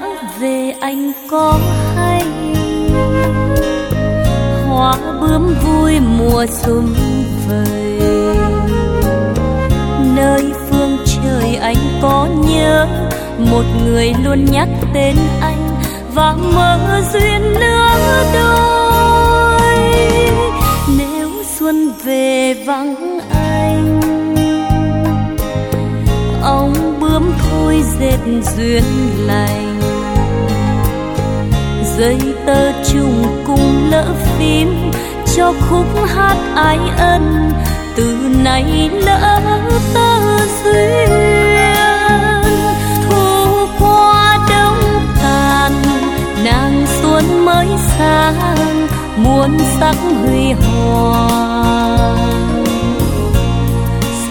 Đã về anh có hay? Hoa bướm vui mùa xuân vầy. Nơi phương trời anh có nhớ, một người luôn nhắc tên anh và mơ duyên nữa đôi. Nếu xuân về vắng anh, ông bướm thôi dệt duyên lành dây tơ trùng cùng lỡ phím cho khúc hát ái ân. Từ nay lỡ tơ duyên, thu qua đông tàn, nàng xuân mới sang, muôn sắc huy hoàng.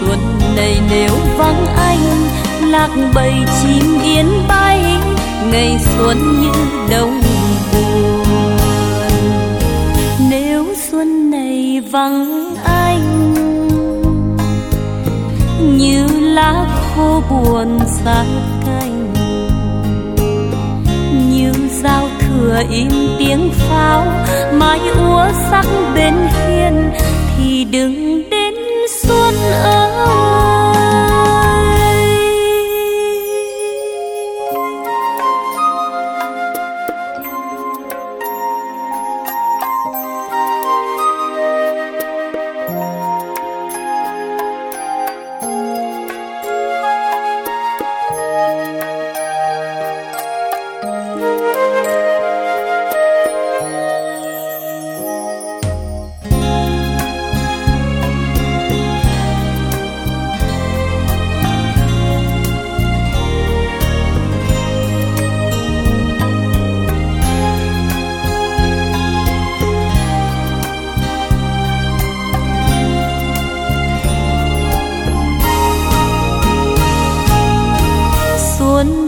Xuân này nếu vắng anh, lạc bầy chim yên bay, ngày xuân như đông xuân này vắng anh. Như lá khô buồn xa cành. Như giao thừa im tiếng pháo. Mái úa sắc bên hiên thì đừng đến xuân ơi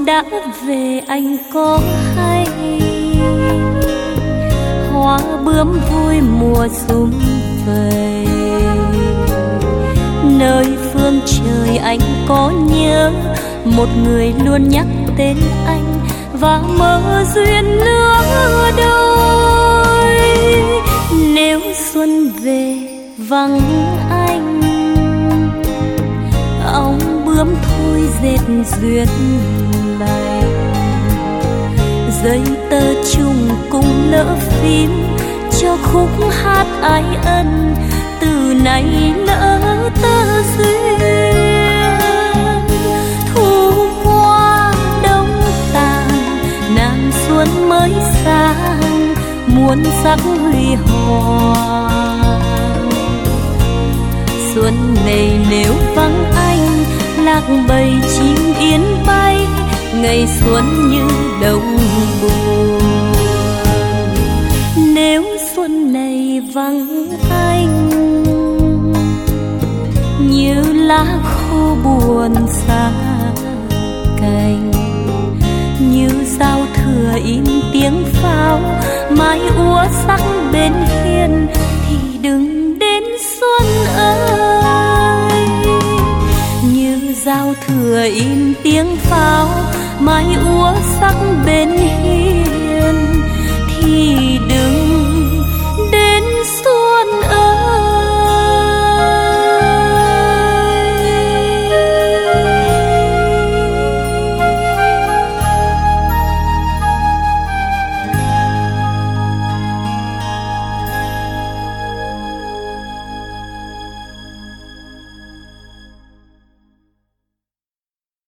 đã về, anh có hay? Hoa bướm vui mùa sum vầy. Nơi phương trời anh có nhớ, một người luôn nhắc tên anh và mơ duyên lứa đôi. Nếu xuân về vắng anh ông bướm thôi dệt duyên dây tơ chung cùng lỡ phim, cho khúc hát ái ân từ nay lỡ tơ duyên. Thu qua đông tàn, nàng xuân mới sang, muôn sắc huy hoàng. Xuân này nếu vắng anh, lạc bầy chim yến bay ngày xuân như đông buồn. Nếu xuân này vắng anh, như lá khô buồn xa cành, như giao thừa im tiếng pháo, mái úa sắc bên hiên thì đừng đến xuân ơi. Như giao thừa im tiếng pháo mai úa xa